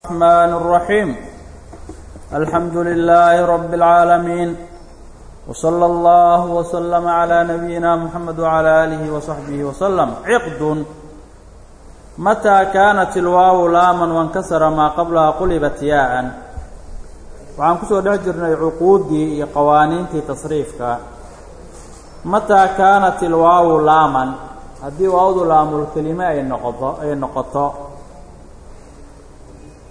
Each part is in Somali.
الرحمن الرحيم الحمد لله رب العالمين وصلى الله وسلم على نبينا محمد وعلى آله وصحبه وسلم عقد متى كانت الواو لاما وانكسر ما قبلها قلبت ياء waxaan kusoo dhex jirnay cuquuddii iyo qawaaniintii tasriifka mataa kaanat ilwaawu laaman haddii waawdu laamulkelime ay noqoto ay noqoto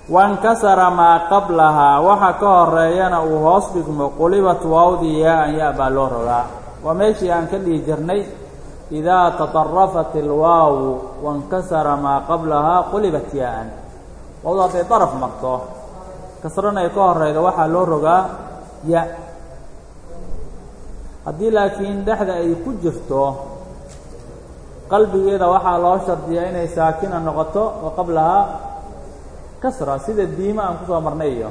wankasara maa qablahaa waxa ka horeeyana uu hoos dhigmo. Qulibat waawdii yaa-an ya baa loo rogaa waa meeshii aan ka dhihi jirnay idaa taطarafat ilwaawu wankasara maa qablahaa qulibat yaa-an waawdu hadday daraf marto kasrana ay ka horeyda waxaa loo rogaa ya. Haddii laakiin dhexda ay ku jirto qalbigeeda waxaa loo shardiyaa inay saakina noqoto wa qablahaa kasra sida diima aan ku soo marnay iyo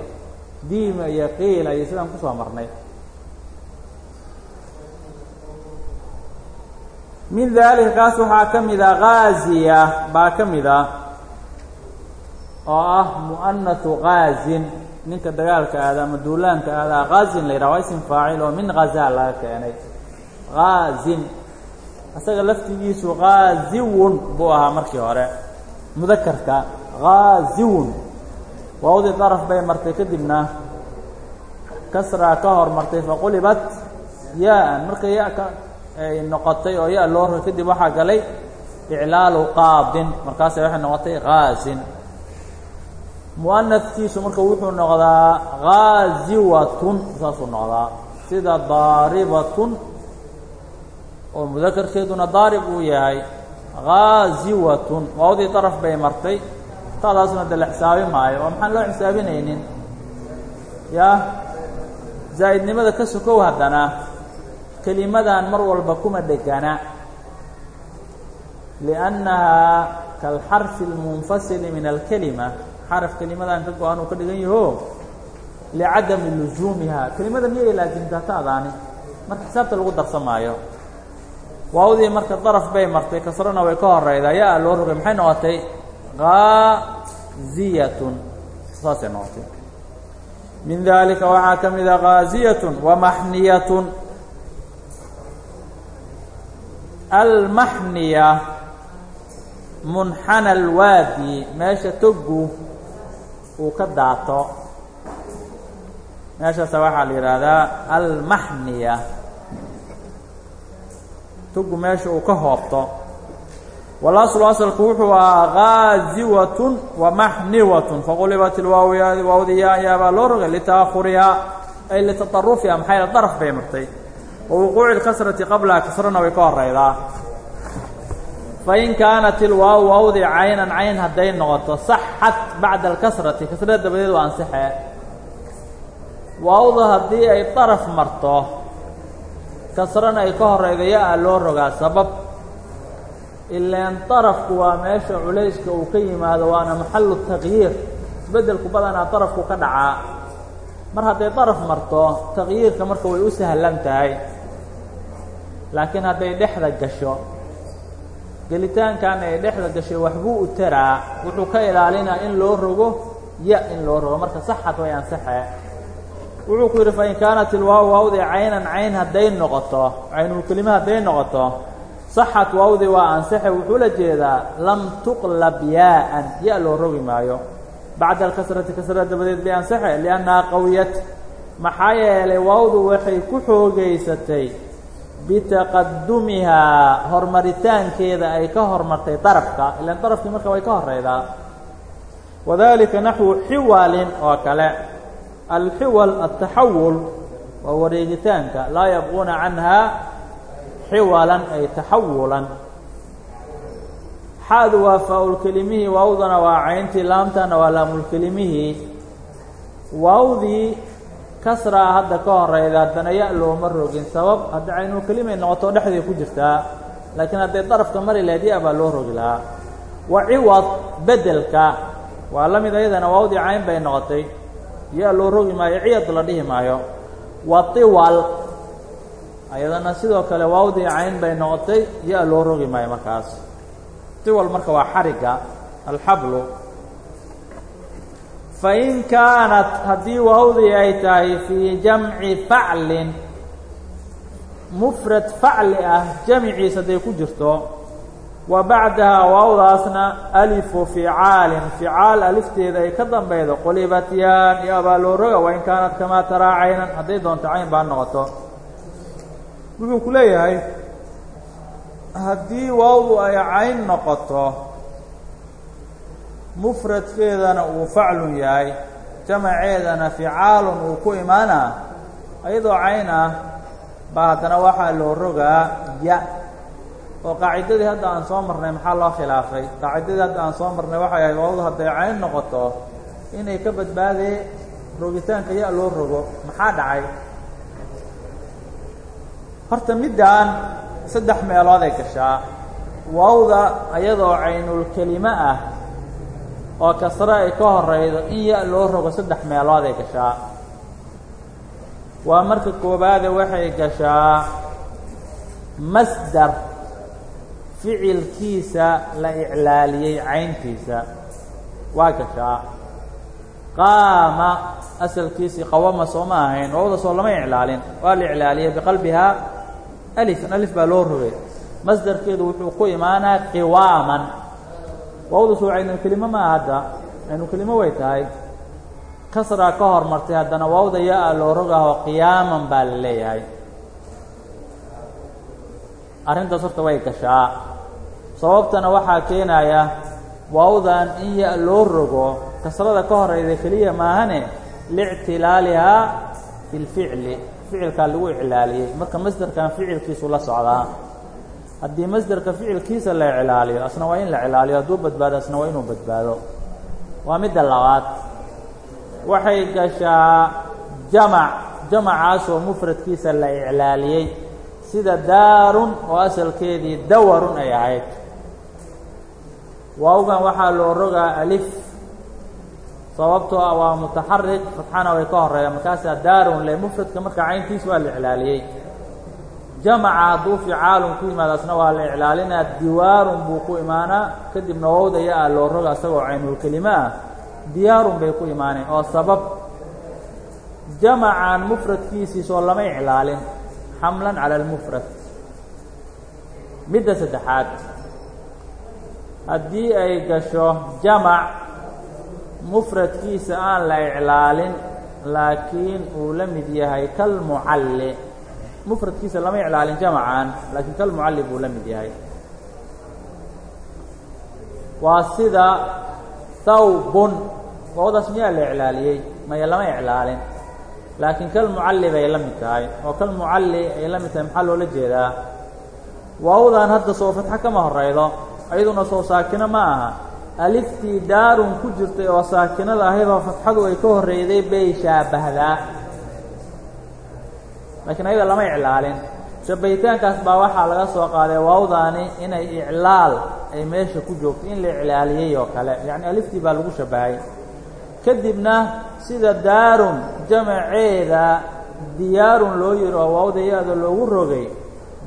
diima iyo qiila iyo sidaan ku soo marnay. Min daalika kaas waxaa ka mida gaaziya baa ka mida oo ah mu'anatu gaazin ninka dagaalka aada ama duulaanka aadaa gaazin la yidhaha waa isim faacil oo min ghazaal laga keenay. Gaazin isaga laftigiisu gaaziwun buu ahaa markii hore. Mudakarka gaaziwun waawdii daraf bay martay kadibna kasraa ka hor martay faqulibat yaa-an markay ya-ka ay noqotay oo ya loo ro kadib waxaa galay iclaalu qaadin. Markaasay waxay noqotay gaazin mu'anafkiisu marka wuxuu noqdaa gaaziwatun saasuu noqdaa. Sida daaribatun oo mudakarkeeduna daarib uu yahay. Gaaziwatun waawdii daraf bay martay taadaasna de la xisaabi maayo oo maxaan loo xisaabinaynin yaa zaa'idnimada ka sokow haddana kelimadan mar walba kuma dhegana. Liannahaa kaalxarfi اlmunfasili min alkelima xaraf kelimadan ka go-an uu ka dhigan yaho? Licadami luzuumiha kelimada miyay laasimtaa taadaani? Marka xisaabta lagu darsan maayo. Waawdii marka daraf bay martay kasrona way ka horeydaa yaa loo rogay maxay noqotay gaaziyatun saasay noqotay min dalika waxaa ka mida gaaziyatun wamaxniyatun almaxniya munxana alwaadi meesha togu uu ka daato meeshaasa waxaa la yidhaahdaa almaxniya togu meesha uu ka hoobto walaslu asalku wuxuu ahaa gaaziwatun wamaxniwatun faqulibat ilwaaw waawdi yaa yaabaa loo rogay litaakhurihaa ay litatarufiha maxay daraf bay martay wa wuquuci lkasrati qablaha kasrana way ka horeydaa fain kaanat ilwaaw waawdi caynan cayn hadday noqoto saxat bacda alkasrati kasrada dabadeed waa ansaxee waawda haddii ay daraf marto kasrana ay ka horeyda ya-a loo rogaa sabab ilaan darafku waa meesha culayska uu ka yimaado waana maxalu taqyiir isbeddelku badanaa darafku ka dhacaa. Mar hadday daraf marto taqyiirka marka way u sahlan tahay. Laakiin hadday dhexda gasho gelitaankan ay dhexda gashay waxbuu u taraa. Wuxuu ka ilaalinaa in loo rogo ya in loo rogo. Marka saxad way ansaxee wuxuu ku yidhi fain kaanat ilwaaw waawdi caynan cayn hadday noqoto caynulkelime hadday noqoto saxat waawdi waa ansaxe wuxuu la jeedaa lam tuqlab yaa-an ya loo rogi maayo bacda alkasrati kasrada dabadeed bay ansaxe liannahaa qawiyat maxaa yeelay waawdu waxay ku xoogaysatay bitaqadumihaa horumaritaankeeda ay ka hormartay darafka ilaan darafkii marka way ka horeydaa wadalika naxwu xiwalin oo kale alxiwal altaxawul waa wareegitaanka laa yabquuna canha xiwalan ay taxawulan. Xaadu waa faa-ulkelimihii waawdana waa cayntii laamtana waa laamulkelimihii waawdii kasraa hadda ka horeyda haddana ya looma rogin sabab hadda caynulkelimay noqoto dhexday ku jirtaa laakiin hadday darafka mari lahayd ya baa loo rogi lahaa. Wa ciwad bedelka waa la mid ayadana waawdii cayn bay noqotay. Ya loo rogi maayo ciyad la dhihi maayo. Wa tiwal ayadana sidoo kale waawdii cayn bay noqotay ya loo rogi maayo markaas. Tiwal marka waa xarigga alxablu. Fain kaanat haddii waawdii ay tahay fii jamci faclin mufrad facli ah jamciis hadday ku jirto wa bacdahaa waawdaasna alifu ficaalin ficaal alifteeda ay ka dambaydo qulibat yaan iyo abaalooroga wain kaanat kamaa taraa caynan hadday doonto cayn baa noqoto wuxuu ku leeyahay haddii waawdu ay cayn noqoto mufradkeedana uu faclun yahay jamaceedana ficaalun uu ku imaanaa iyadoo cayn ah baa haddana waxaa loo rogaa ya. Oo qaacidadii hadda aan soo marnay maxaa loo khilaafay? Qaacidadii hadda aan soo marnay waxay ahayd waawdu hadday cayn noqoto inay ka badbaadee rogitaanka ya loo rogo maxaa dhacay horta middaan saddex meelooday gashaa. Waawda iyadoo caynulkelime ah oo kasre ay ka horaydo in ya loo rogo saddex meelooday gashaa. Waa marka koobaade waxay gashaa masdar ficilkiisa la iclaaliyey cayntiisa. Waa gashaa. Qaama asalkiisii qawama soo ma ahayn waawda soo lama iclaalin. Waa la iclaaliyey biqalbihaa alifan alif baa loo rogay masdarkeedu wuxuu ku imaanaa qiwaaman waawda soo caynulkelimo maaha hadda caynulkelimo way tahay kasraa ka hormartay haddana waawda ya-a loo rogaho qiyaaman baa la leeyahay arrintaas horta way gashaa sababtana waxaa keenaya waawdan in ya loo rogo kasrada ka horeyda keliya maahane liictilaalihaa fi lficli ficilkaa lagu iclaaliyey marka masderkan ficilkiisu la socdaa haddii masderka ficilkiisa la iclaaliyo asna waa in la iclaaliyo hadduu badbaado asna waa inuu badbaado. Waa midda labaad. Waxay gashaa jamac. Jamacaasoo mufradkiisa la iclaaliyey. Sida daarun oo asalkeedii dawarun ay ahayd. Waawgan waxaa loo rogaa alif sababtoo ah waa mutaxarik fatxana way ka horreeya markaasaa daarun le mufradka marka cayntiisa waa la iclaaliyey. Jamaca hadduu ficaalun ku yimaado asna waa la iclaalinaa. Diwaarun buu ku imaanaa. Kadibna wawda ya-a loo roga isagoo caynulkelime ah. Diyaarun bay ku imaaneen oo sabab jamacan mufradkiisiisoo lama iclaalin. Xamlan cala almufrad. Midda saddexaad. Haddii ay gasho jamac mufradkiisa aan la iclaalin laakiin uu la mid yahay kalmucalli. Mufradkiisa lama iclaalin jamacan laakiin kalmucalli buu la mid yahay. Waa sida thawbun waawdaas miyaa la iclaaliyey? Maya lama iclaalin. Laakiin kalmucalli bay la mid tahay. Oo kalmucalli ay la mid tahay maxaa loola jeedaa? Waawdan hadda soo fatxo kama horaydo ayaduna soo saakino ma aha aliftii daarun ku jirtay oo saakinada ahaydoo fatxadu ay ka horreyday bay shaabahdaa. Laakiin ayada lama iclaalin. Shabbahitaankaas baa waxaa laga soo qaaday waawdaani inay iclaal ay meesha ku joogto in la iclaaliyey oo kale. Yacni aliftii baa lagu shabbahay kadibna sida daarun jamaceeda diyaarun loo yihi oo waawda ya-da loogu rogay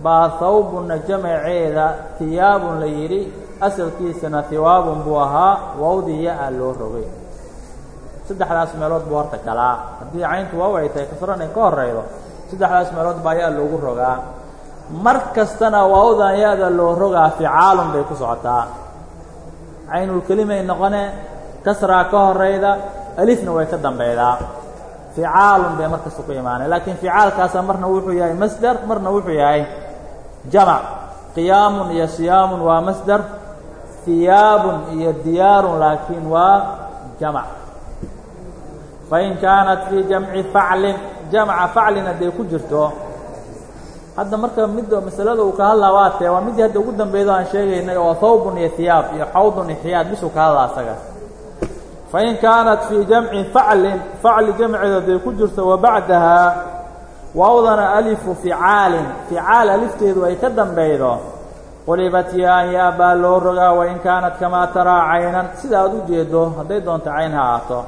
baa hawbunna jamaceeda hiyaabun la yidhi asalkiisana hiwaabun buu ahaa waawdii ya-a loo rogay. Saddexdaas meelood buu horta galaa. Haddii cayntu waaw ay tahay kasran ay ka horeydo saddexdaas meelood baa ya loogu rogaa. Mar kastana waawdan ya-da loo rogaa ficaalun bay ku socotaa. Caynulkelimay noqone kasraa ka horayda alifna way ka dambeydaa ficaalun bay markasta ku imaanay laakiin ficaalkaasa marna wuxuu yahay masder marna wuxuu yahay jamac. Qiyaamun iyo siyaamun waa masder hiyaabun iyo diyaarun laakiin waa jamac fain kaanat fii jamci faclin jamca faclin hadday ku jirto hadda marka midda masalada uu ka hadlaa waa tee waa middii hadda ugu dambeydo aan sheegaynay oo hawbun iyo hiyaab iyo xawdun iyo xiyaad bisuu ka hadlaa asaga. fain kaanat fii jamci faclin facli jamceeda hadday ku jirto wa bacdahaa waawdana alifu ficaalin ficaal alifteedu ay ka dambeydo qulibat yaan yaa baa loo rogaa wain kaanat kamaa taraa caynan. Sida aad u jeedo hadday doonto cayn ha ahaato.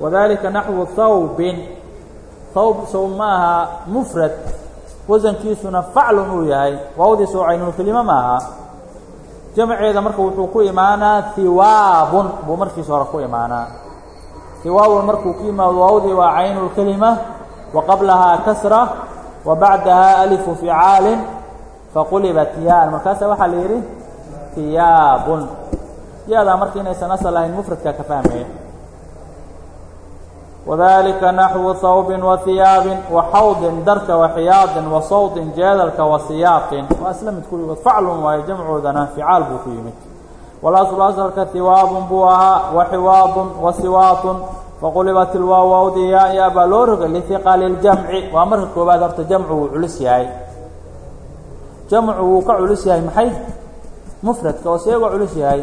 Wadalika naxwu hawbin hawb sow ma aha mufrad. Wasankiisuna faclun uu yahay. Waawdii soo caynulkelimo ma aha jamceeda marka wuxuu ku imaanaa hiwaabun buu markiisa hore ku imaanaa. Hiwaawun markuu ku yimaado waawdii waa caynu lkelima wa qablahaa kasra. Wa bacdahaa alifu ficaalin faqulibat yaan markaasa waxaa la yidhi tiyaabun yaadaa marka inaysan asal ahayn mufradkaa ka fahmaya wadalika naxwu hawbin wa hiyaabin wa xawdin darka wa xiyaadin wa sawtin jeedalka wa siyaaqin waa isla mid kulligood faclun waayo jamcoodana ficaal buu ku yimid walaslu asalka hiwaabun buu ahaa wa xiwaadun wa siwaatun faqulibat ilwaaw waawdi yaa baa loo rogay lihiqali ljamci waa marka koowaad horta jamcu wuu culus yahay jamcu wuu ka culus yahay maxay? Mufradka oo seegoo culus yahay.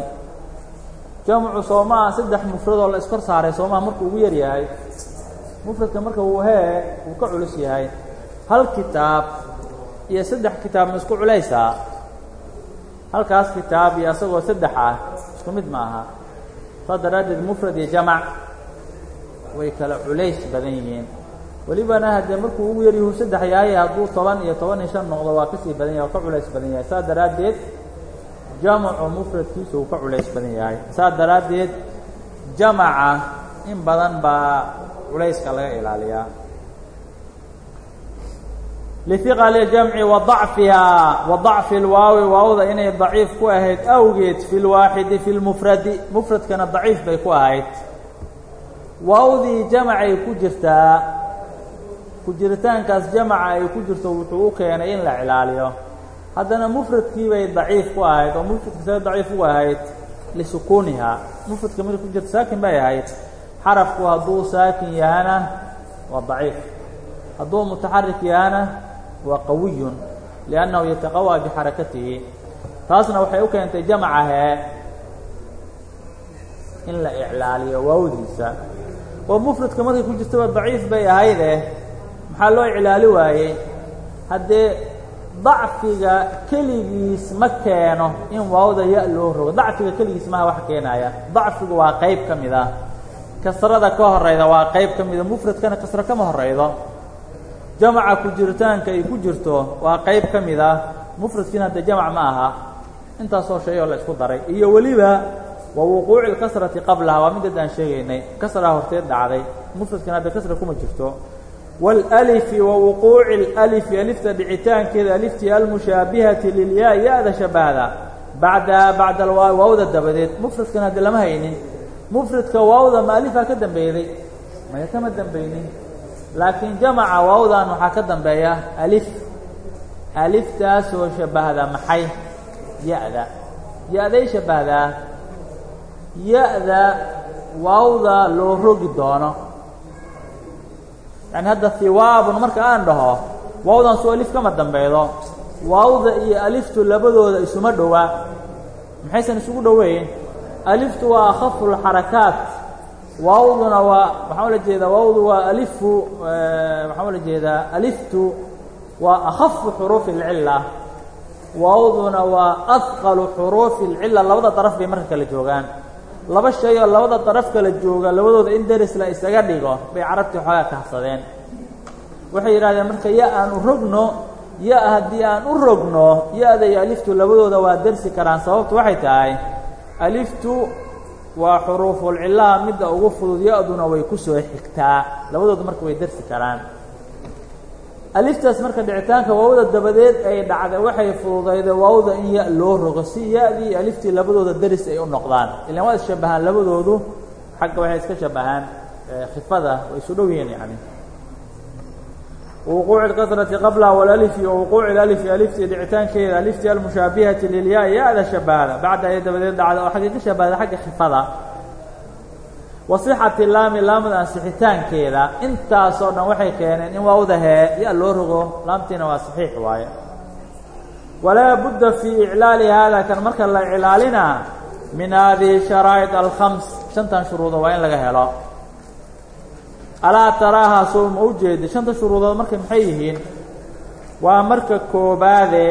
Jamcu soomaa saddex mufradoo la iskor saaray soomaa markuu ugu yar yahay. Mufradka marka wuu hee wuu ka culus yahay. Hal kitaab iyo saddex kitaab ma isku culaysaa? Halkaas kitaab iyo asagoo saddex ah isku mid ma aha. Saas daraaddeed mufrad iyo jamac way kala culays badan yihiin welibana haddee markuu ugu yaryahu saddex yahay hadduu toban iyo toban iyo shan noqdo waa ka sii badan yahay waa ka culays badan yahay. Saas daraaddeed jamacu mufradkiisu uu ka culays badan yahay. Saas daraaddeed jamaca in badan baa culayska laga ilaaliyaa. Lihiqali jamci wa dacfihaa wa dacfi lwaawi waawda inay daciif ku ahayd awgeed fi lwaaxidi fi lmufradi mufradkana daciif bay ku ahayd. Waawdii jamacay ku jirtaa ku jiritaankaas jamaca ay ku jirto wuxuu u keenay in la cilaaliyo haddana mufradkii bay daciif ku ahayd oo mufradka see daciif u ahayd lisukuunihaa mufradka markay ku jirto saakin bay ahayd. Xarafku hadduu saakin yahana waa daciif. Hadduu mutaxarik yahana waa qawiyun liannahu yataqawaa bixarakatihi. Taasna waxay u keentay jamaca hee in la iclaaliyo waawdiisa. Oo mufradka markay ku jirtaba daciif bay ahayde maxaa loo iclaali waayey? Haddee dacfiga keligiis ma keeno in waawda ya loo rogo. Dacfiga keligiis maha wax keenaya dacfigu waa qayb ka mid ah. Kasrada ka horayda waa qayb ka mida mufradkana kasro kama horaydo jamaca ku jiritaanka ay ku jirto waa qayb ka mid ah. Mufradkiina haddee jamac ma aha. Intaasoo shay oo la isku daray. Iyo weliba wa wuquuci اlkasrati qablaha. Waa mideed aan sheegaynay. Kasraa horteed dhacday. Mufradkana hadde kasra kuma jirto wاlأlifi wa wuquuci اlأlifi alifta dhicitaankeeda aliftii almushaabihati lilyaa ya-da shabahda bacdaha bacda alwaawi waawda dabadeed mufradkan hadde lama haynin mufradka waawda ma alifaa ka dambeeyday maya kama dambeynin laakiin jamaca waawdan waxaa ka dambeeya alif aliftaasoo shabahda maxay ya-da ya-day shabahdaa ya-da waawda loo rogi doono yani hadda hiwaabun marka aan dhaho waawdan soo alif kama dambeydo waawda iyo aliftu labadooda isuma dhowa. Maxaysan isugu dhoweyn? Aliftu waa akhafu lxarakaat waawduna waa waxaan ula jeedaa waawdu waa alifu waxaan ula jeedaa aliftu waa akhafu xuruufi اlcila waawduna waa adqalu xuruufi اlcila labada daraf bay marka kala joogaan laba shay oo labada daraf kala jooga labadooda in deris la isaga dhigo bay carabtii xoogaa kahsadeen waxay yidhahdeen marka ya aan u rogno ya haddii aan u rogno ya-da iyo aliftu labadooda waa dersi karaan sababtu waxay tahay aliftu waa xuruufulcilaha midda ugu fudud ya-duna way ku soo xigtaa labadooda marka way dersi karaan aliftaas marka dhicitaanka waawda dabadeed ay dhacday waxay fududayday waawda in ya loo rogo. Si ya-dii aliftii labadooda deris ay u noqdaan. Ilaan waa isshabahaan labadoodu xagga waxay iska shabahaan khifada way isu dhow yihiin yani wuquuci اlkasrati qabla walalifi wa wuquuci اlalifi aliftii dhicitaankeeda aliftii almushaabihati lilyaa ya-da bacda ay dabadeed dhacda oo xaggay ka shabahda xagga khifada wa sixati laami laamada ansixitaankeeda intaasoo dhan waxay keeneen in waawda hee ya loo rogo laamtiina waa saxiix waaye. Walaa budda fii iclaali haada kan marka la iclaalina min hadihi sharaa'id alkhams shantan shuruudo waa in laga helo. Alaa taraaha soo ma u jeedi shanta shuruudood marka maxay yihiin? Waa marka koobaade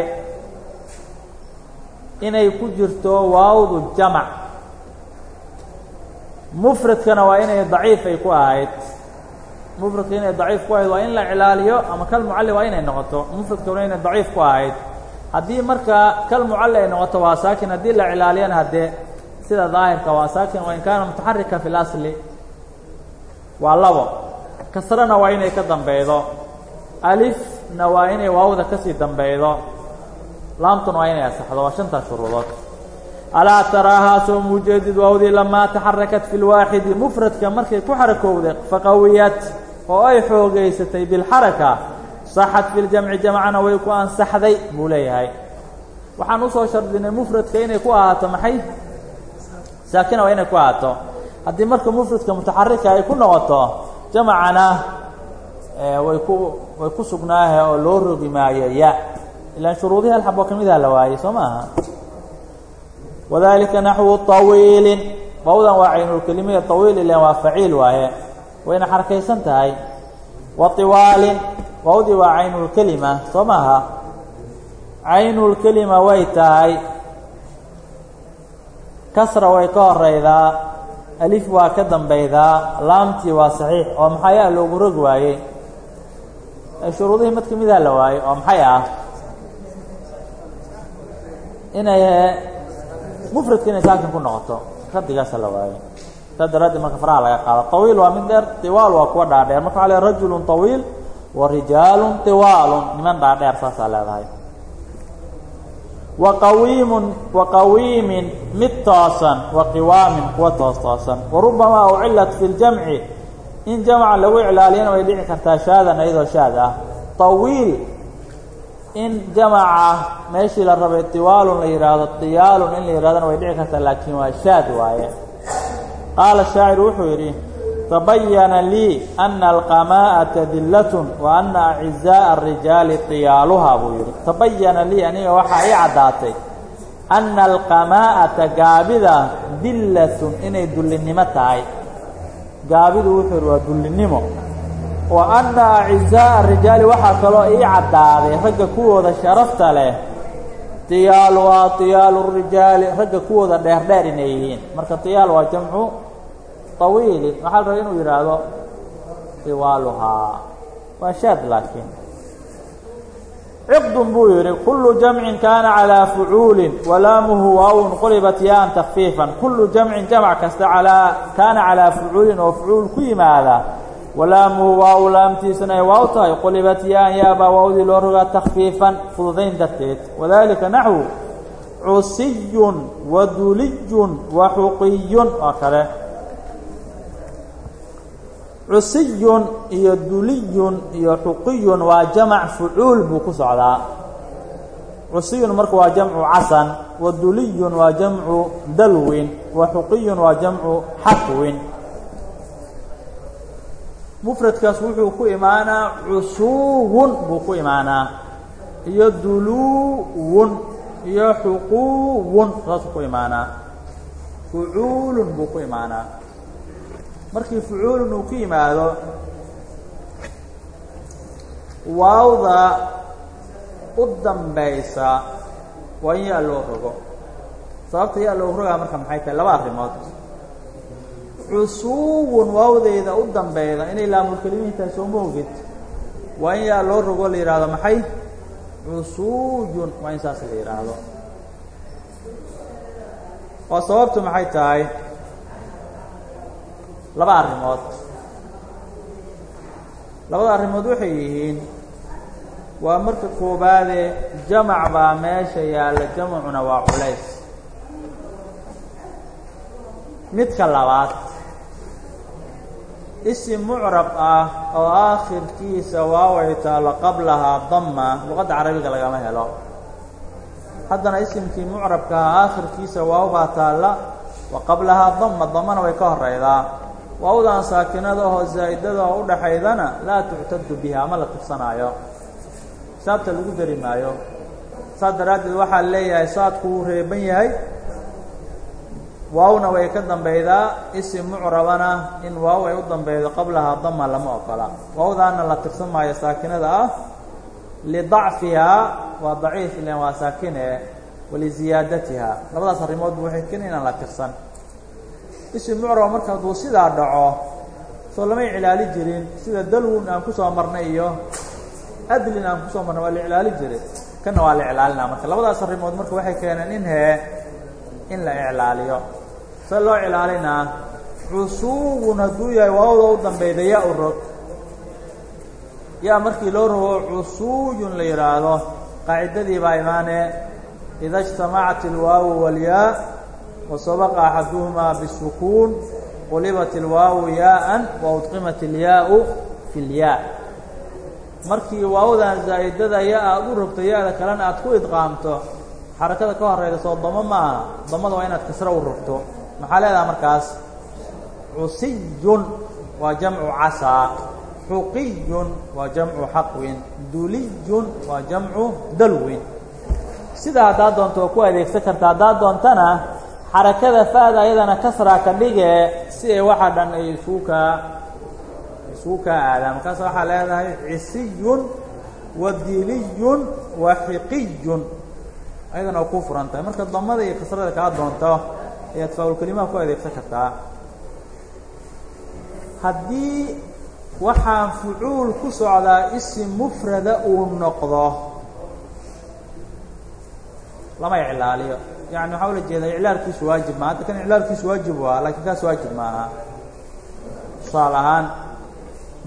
inay ku jirto waawdu jamac mufradkana waa inay daciif ay ku ahayd. Mufradka inay daciif ku ahayd waa in la cilaaliyo ama kal mucalli waa inay noqoto. Mufradka waa inay daciif ku ahayd. Haddii marka kal mucalli ay noqoto waa saakin haddii la cilaaliyana haddee sida daahirka waa saakin wain kaana mutaxarika fi اlasli waa labo. Kasrana waa inay ka dambeydo alifna waa inay waawda ka sii dambeydo laamtuna waa inay asaxdo. Waa shantaas shuruudood alaa taraahaa soo muujeedid waawdii lamaa taxarakat fi lwaaxidi mufradka markay ku xarakowday faqawiyat oo ay xoogaysatay bilxaraka saxat fi ljamci jamcana way ku ansaxday buu leeyahay. Waxaan u soo shardinay mufradka inay ku ahaato maxay? Saakina waa inay ku ahaato. Haddii marka mufradka mutaxarika ay ku noqoto jamcana way ku way ku sugnaahe oo loo rogi maayo ya. Ilaan shuruudihii hal xabo ka midaa la waayey soo maaha wadalika naxwu طawiilin bawdan waa caynulkelimiya طawiil ilan waa faciil waaye wayna xarakaysan tahay wa طiwaalin wawdii waa caynulkelima soo maaha caynulkelima way tahay kasra way ka horeydaa alif waa ka dambeydaa laamtii waa saxiix oo maxayaa loogu rog waayey shuruudihii mid ka midaa la waayey oo maxay ah inay mufradka inay saakin ku noqoto radigaasa la waayey saa daraaddeed marka faraha laga qaado طawiil waa mid dheer طiwaal waa kuwa dhaadheer marka waa le rajulu طawiil wa rijaalu طiwaalu niman dhaadheer saasaa leedahay wa qawiimun wa qawiimin mid toosan wa qiwaamin kuwa toos toosan wa rubamaa ucilat fi اljamci in jamca lagu iclaaliyana way dhici kartaa shaadan iyadoo shaad ah طawiil in jamaca meeshii la rabay tiwaalun la yidhaahdo tiyaalun in la yidhahdana way dhici kartaa laakiin waa shaad waaye. Qaala shaacir wuxuu yidhi tabayana lii ana alqamaa'ata dillatun wa ana acizaa'a arijaali tiyaaluhaa buu yidhi. Tabayana lii aniga waxaa ii caddaatay anna alqamaa'ata gaabida dillatun inay dullinnimo tahay. Gaabidu wuxuu yidhi waa dullinnimo wa anna acizaa'a arijaali waxaa kaloo ii caddaaday ragga kuwooda sharafta leh tiyaalu waa tiyaalu rijaali ragga kuwooda dheerdheer inay yihiin. Marka tiyaal waa jamcu tawiilin waxaa la rabay inuu yidhaahdo tiwaaluhaa. Waa shaad laakiin. Ciqdun buu yidhi kullu jamcin kaana calaa fucuulin walaamuhu waawun qulibat yaan takfiifan kullu jamcin jamc kasta alaa kaana calaa fucuulin oo fucuul ku yimaada walaamuhu waaw laamtiisana ay waaw tahay qulibat yaan yaabaa waawdii loo rogaa takfiifan fududayn darteed. Wadalika naxwu cusiyun waduliyun waxuqiyun oo kale. Cusiyun iyo duliyun iyo xuqiyun waa jamac fucuul buu ku socdaa. Cusiyun marka waa jamcu casan waduliyun waa jamcu dalwin waxuqiyun waa jamcu xaqwin mufradkaas wuxuu ku imaanaa cusuwun buu ku imaanaa. Iyo duluwun iyo xuquwun saasuu ku imaanaa. Fucuulun buu ku imaanaa. Markii fucuulun uu ku yimaado waawda u dambaysa waa in yaa loo rogo. Sababta yaa loo rogaa marka maxay tahay laba arrimood cusuwun waawdeyda u dambeyda inay laamulkelimihi tahay soo moogid waa in yaa loo rogo la yidhaahdo maxay? Cusuuyun waa in saas la yidhaahdo oo sababtu maxay tahay? Laba arrimood. Labada arrimood waxay yihiin waa marka koobaade jamac baa meesha yaalla jamacuna waa culays. Midka labaad isim mucrab ah oo aakhirkiisa waaway taalo qablahaa dama luqadda carabiga lagama helo. Haddana isimkii mucrabkaha aakhirkiisa waaw baa taalla wa qablahaa dama damana way ka horeydaa waawdan saakinada oo zaa'idada oo udhaxaydana laa tuctadu biha ma la tirsanaayo saabta lagu dari maayo. Saas daraaddeed waxaa leeyahay saadku wuu reeban yahay waawna way ka dambeydaa isim mucrabana in waaw ay u dambeydo qablahaa dama lama ogola. Waawdaana la tirsan maayo saakinada ah. Lidacfihaa waa daciif ilan waa saakine waliziyaadatiha labadaas arrimoodba waxay keni inaan la tirsan. Isim mucraba marka hadduu sidaa dhaco soo lama iclaali jirin sida dalwun aan ku soo marnay iyo adlin aan ku soo marnay waa la iclaali jiray. Kana waa la iclaalinaa marka. Labadaas arrimood marka waxay keeneen in hee in la iclaaliyo se loo iclaalinaa cusuubun hadduu yahay waawda u dambeyda ya u rog yaa markii loo rogo cusuuyun la yidhaahdo qaacidadii baa imaanee ida اجtamacat اlwaawu wاlyaa wasabaqa axaduhumaa bالsukuun qulibat اlwaawu yaa'an waudqimat اlyaau fi اlyaa markii waawdan zaa'idada ya aad u rogto ya-da kalena aad ku idqaamto xarakada ka horeyda soo damo ma aha damada waa inaad kasro u rogto maxaa leedaha markaas? Cusiyun waa jamcu casaa xuqiyun waa jamcu xaqwin duliyun waa jamcu dalwin sidaa haddaad doonto waa ku adeegsan karta haddaad doontana xarakada faada ayadana kasraa ka dhige si ay waxa dhan ay isuu kaa isuu kaa aadaan. Markaas waxaa leedahay cisiyun wa diliyun wa xiqiyun. Ayadana ku furan marka damada iyo kasrada kaa doonto ayaad faaulkelimaha ku adeegsan kartaa. Haddii waxaan fucuul ku socdaa isim mufrada uu noqdo lama iclaaliyo. Yani waxaa ula jeedaa iclaalkiisu waajib maa hadda kan iclaalkiisu waajib waa laakiin kaas waajib maaha. Tusaale ahaan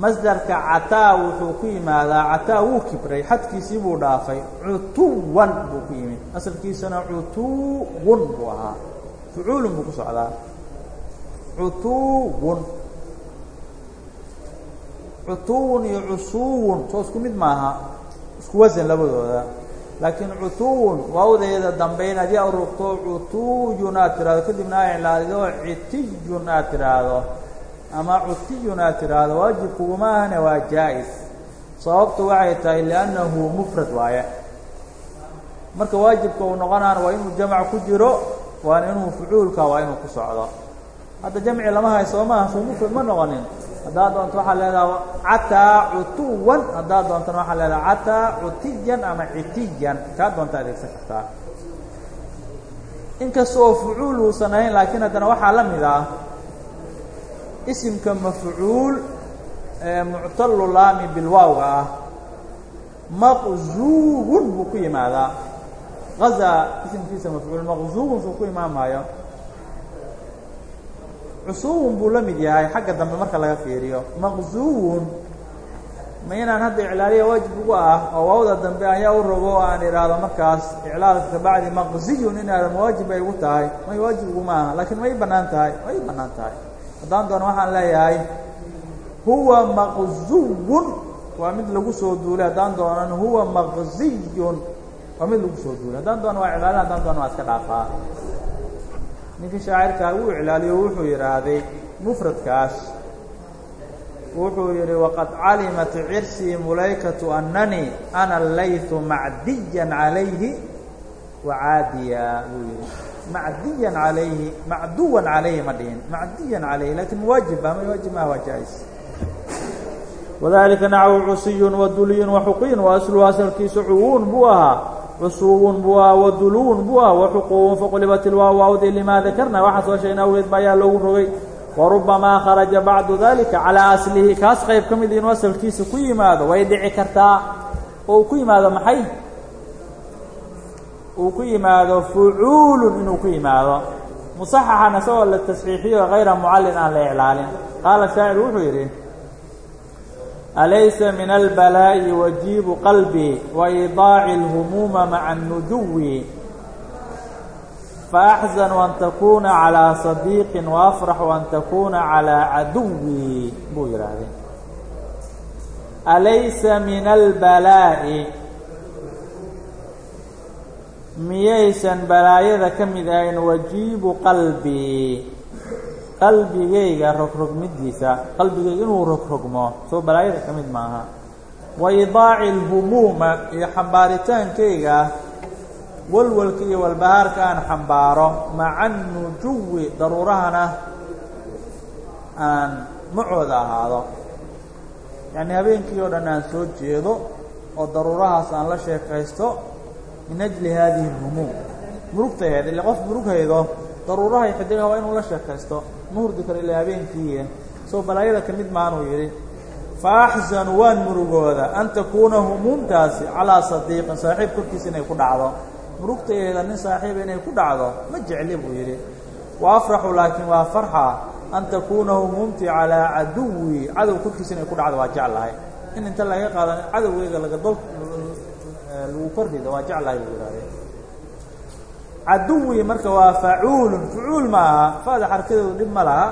masdarka cataa wuxuu ku yimaadaa cataa wuu kibray xadkiisii buu dhaafay cutuwan buu ku yimid. Asalkiisana cutuwun buu ahaa fucuulun buu ku socdaa. Cutuwun. Cutuwun iyo cusuwun. Soo isku mid maaha. Isku wasan labadooda. Laakiin cutuwun waawdeeda dambe inaad yaa urugto cutuyun aad tiraahdo. Kadibna aa iclaalido citiyun aad tiraahdo. Ama cutiyun aad tiraahdo. Waajibkuguma ahne waa jaa-is. Sababtu waxay tahay liannahu mufrad waaye. Marka waajibka uu noqonaana waa inuu jamc ku jiro waana inuu fucuulka waa inuu ku socdo. Hadda jamci lama hay soo maaha soo ma noqonin. Haddaad doonto waxaa leedaha cataa cutuwan haddaad doontana waxaa leedaha cataa cutiyan ama citiyan kaa doonta adeegsan kartaa. Inkasta oo fucuul uusan ahayn laakiin haddana waxaa la mid ah isimka mafcuul ee muctalu laami bilwaawga ah maqzuubun buu ku yimaadaa gaza isimkiisa mafcuul maqzuubun suu ku imaan maayo cusuubun buu la mid yahay xagga dambe marka laga fiiriyo. Maqzuubun ma inaan hadda iclaaliya waajib ugu ah oo waawda dambe ayaa u rogo oo aan idhaahdo markaas iclaalka kabacdi maqziyun inaada mawaajib ay ugu tahay. May waajib uguma aha laakiin may bannaan tahay may bannaan tahay. Haddaan doono waxaan leeyahay huwa maqzuwun waa mid lagu soo duulay. Haddaan doonan huwa maqziyun waa mid lagu soo duulay haddaan doono waa iclaalin haddaan doono waa iska dhaafaa ninkii shaacirkaa uu iclaaliyo wuxuu yidhaahday mufradkaas. Wuxuu yidhi waqad calimat cirsii mulaykatu annanii ana laytu macdiyan calayhi wacaadiya buu yihi macdiyan calayhi macduwan calayhi ma dhihin macdiyan calayhi laakiin waajib ba ma waajib maha waa jaa-is. Wadalika naxwu cusiyun waduliyun waxuqiyun wa asluhu asalkiisu cuwuun buu ahaa cusuubun buu ahaa waduluwun buu ahaa waxuquubun faqulibat ilwaaw waawdi limaa dakarna waxaan soo sheegna awgeed ba ayaa loogu rogay warubamaa kharaja bacdu dalika calaa aslihi kaas qayb ka mid inuu asalkiisa ku yimaado way dhici kartaa oo uu ku yimaado maxay uu ku yimaado fucuulun inuu ku yimaado musaxaxan isagoo la tasxiixiyo hayra mucallin aan la iclaalin qaala shaacir wuxuu yidhi alaysa min albalaa'i wajiibu qalbii waidaaci اlhumuuma maca الnujuwi faaxzanu an takuna calىa صadiiqi waafraxu an takuna calىa caduwi buu yidhaahday alaysa min albalaa'i miyaysan balaayada ka mid ahayn wajiibu qalbii qalbigayga rogrogmidiisa qalbigayga inuu rogrogmo soo balaayada ka mid maaha. Wa idaaci اlhumuuma iyo xambaaritaankayga walwalka iyo walbahaarka aan xambaaro maca nujuwi daruurahana aan macooda ahaado. Yacnii habeenkii oo dhan aan soo jeedo oo daruurahaas aan la sheekaysto min ajli haadihi اlhumuum murugtaheed ile qof murughaydo daruurahay xidigaha waa inuu la sheekaysto ma hurdi karo ilaa habeenkiiye soo balaayada ka mid maanuu yidhi fa axzanu waan murugooda an takuuna humuumtaasi calaa sadiiqin saaxiib korkiisa inay ku dhacdo. Murugtaeeda nin saaxiiba inay ku dhacdo ma jecli buu yidhi. Wa afraxu laakiin waa farxa an takuuna humuumtii calaa caduwi cadow korkiisa inay ku dhacdo waa jeclahay. In inta laga qaado cadowgeyga laga dol lagu kordhido waa jeclahay buu ihahde caduwi marka waa facuulun fucuul ma aha faada xarkadeedu dhib ma laha.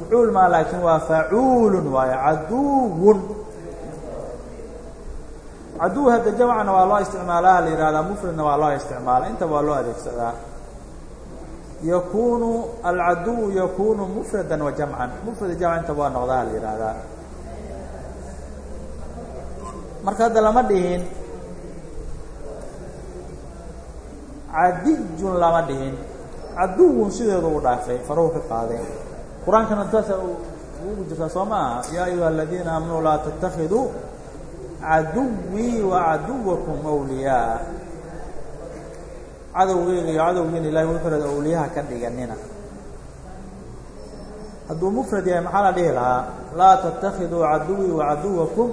Fucuul maaha laakiin waa facuulun waayo caduwun. Caduw hadda jamcna waa loo isticmaalaha la yihahdaa mufradna waa loo isticmaala intaba waa loo adeegsadaa. Yakunu alcaduw yakunu mufrada wa jamcan. Mufrad jamc intaba waa noqdaha la yihahdaa marka hadda lama dhihin cadijun lama dhihin. Caduwun sideedu u dhaafay faruhu ka qaaday qur'aankana taasa ugu jirtaa soo ma aha yaa ayuha aladiina aamanuu laa tatakiduu caduwii wa caduwakum awliyaa. Cadowgeyga iyo cadowgiina ilahay mufrad awliyaha ka dhiganina. Hadduu mufrad yahay maxaa la dhihi lahaa? Laa tatakiduu caduwii wa caduwakum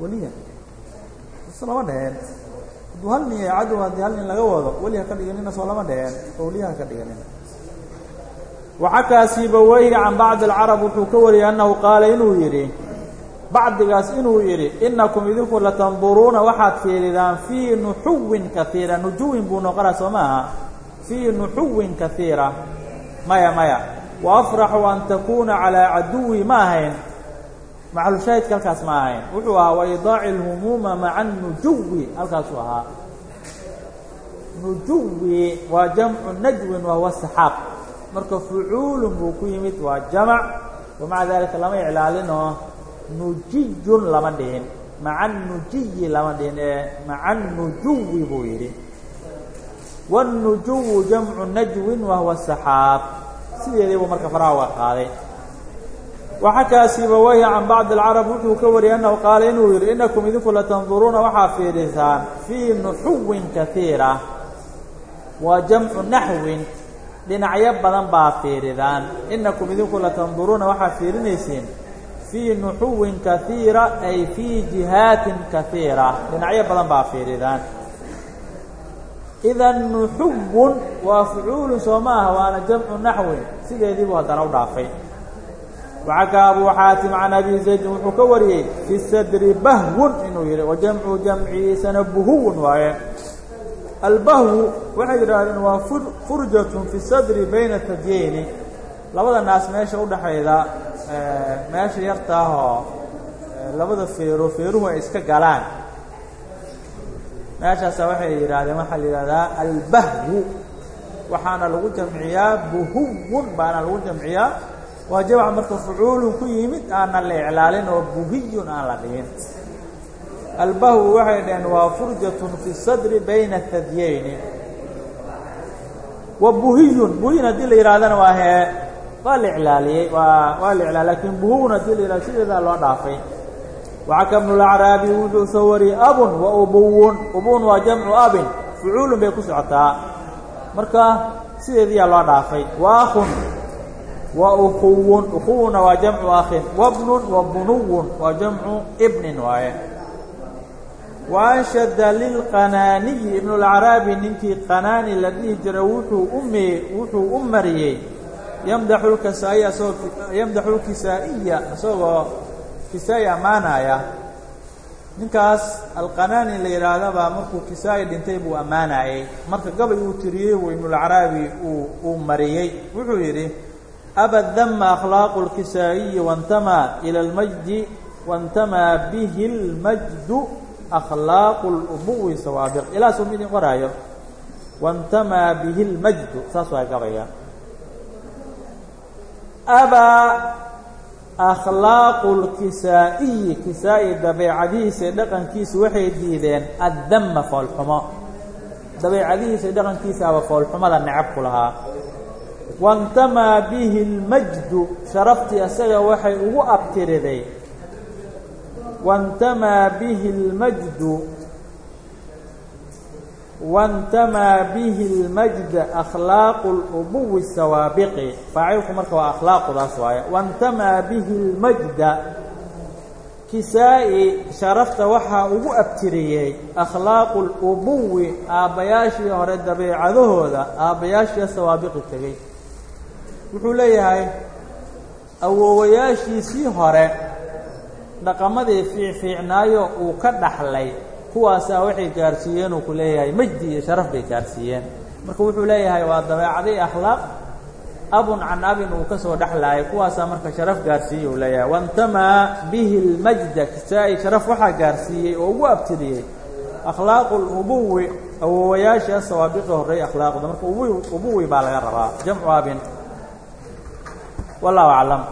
weliya s lama hadduu hal nin yahay cadow haddii hal nin laga wado weliha ka dhiganina soo lama dheheen awliyaha ka dhiganina waxakaa siibaweyhi can bacdi alcarab wuxuu ka wariyey annahu qaala inuu yidhi bacdigaas inuu yidhi inakum idinku latanduruuna waxaad fiiridaan fii nuxuwin kaiira nujuwin buu noqonaa soo maaha fii nuxuwin kaiira maya maya. Wa afraxu an takuuna calaa caduwi ma ahayn maxalushaahidka halkaas ma ahayn. Wuxuu ahaa waidaaci اlhumuuma maca nujuwi halkaasuu ahaa. Nujuwi waa jamcu najwin wahuwa saxaab. Marka fucuulun buu ku yimid waa jamac. Wamaca dalika lama iclaalinoo nujiyun lama dhihin. Maca nujiyi lama dhihin ee maca nujuwi buu yidhi. Wاnujuwu jamcu najwin wahuwa saxaab. Sideedii buu marka faraha uga qaaday waxakaa siibaweyhi can bacdi alcarab wuxuu ka wariyay annahu qaala inuu yidhi inakum idinku latanduruuna waxaa fiidhisaan fii nuxuwin kaiira waa jamcu naxwin dhinacyo badan baa fiiridaan inakum idinku latanduruuna waxaa fiirinaysiin fii nuxuwin kaiira ay fii jihaatin kaiira dhinacyo badan baa fiiridaan idan nuxuwun waa fucuulun soo ma aha waana jamcu naxwin. Sideediibuu haddana u dhaafay waxakaa abuu xaatim can abi zaydin wuxuu ka wariyey fi sadri bahwun inuu yidhi wa jamcu jamciisana buhuwun waaye albahwu waxay yidhaahdeen waa furjatun fi sadri bayna tadyeyni labada naas meesha udhaxayda meesha yartaahoo labada feero feeruhu ay iska galaan meeshaasa waxay yidhaahdeen waxaa la yidhahdaa albahwu waxaana lagu jamciyaa buhuwun baana lagu jamciyaa waa jamc marka fucuulun ku yimid aanan la iclaalin oo buhiyun aan la dhihin. Albahwu waxay dhaheen waa furjatun fi sadri bayna hadyeyni wa buhiyun buhiyin haddii la yidhahdana waa hee waa la iclaaliyey waa waa la iclaaliy laakiin buhuwun haddii la yihahdo sideedaa loo dhaafay. Waxaka bnulacraabi wuxuu soo wariyey abun wa ubuwun ubun waa jamcu abin fucuulun bay ku socotaa. Marka sideediyaa loo dhaafay. Wa akhun ukuwun ukuwunna waa jamcu akhin wa bunuwun waa jamcu ibnin waaye wa anshada lilqanaaniyi ibnulacraabi ninkii qanaani la dhihi jira wuxuu ume wuxuu u mariyey. Yamdaxu lkasaa'iya asagoo yamdaxu lkisaa'iya isagoo kisaa'i ammaanaya. Ninkaas alqanaani la yidhaahdabaa markuu kisaa'i dhintay buu ammaanayey. Marka gabay uu tiriyey buu ibnulacraabi uu uu mariyey. Wuxuu yidhi aba dama akhlaaqu اlkisaa'iyi waاntamaa ila اlmajdi waاntamaa bihi اlmajdu akhlaaqu اlubuwi sawaabiq ilaasuu mid in qoraayo waاntamaa bihi اlmajdu saas waa gabaya abaa akhlaaqu اlkisaa'iyi kisaa'i dabeecadihiisa iyo dhaqankiisu waxay diideen addama foolxumo dabeecadihiisa iyo dhaqankiisaaba foolxumada necab ku lahaa waاntamaa bihi اlmajdu sharaftii isaga waxay ugu abtiriday waاntamaa bihi اlmajdu waاntamaa bihi اlmajda akhlaaqu اlubuwi sawaabiqi faacilku marka waa akhlaaqudaas waaye waاntamaa bihi اlmajda kisaa'i sharafta waxaa ugu abtiriyey akhlaaqu اlubuwi aabbayaashii hore dabeecadahooda aabbayaashii sawaabiqi tegey wuxuu leeyahay awoowayaashiisii hore dhaqamadii fiicfiicnaayo uu ka dhaxlay kuwaasaa waxay gaarsiiyeen uu ku leeyahay majdi iyo sharaf bay gaarsiiyeen. Marka wuxuu leeyahay waa dabeecadii akhlaaq abun can abin uu ka soo dhexlaayay kuwaasaa marka sharaf gaarsiiyey uu leeyahay. Waintamaa bihi اlmajda kisaa-i sharaf waxaa gaarsiiyey oo ugu abtiriyey akhlaaqu اlubuwi awoowayaashii asawaabiqi horreey akhlaaqda. Marka ubuwi baa laga rabaa jamcu abin wallahu aclam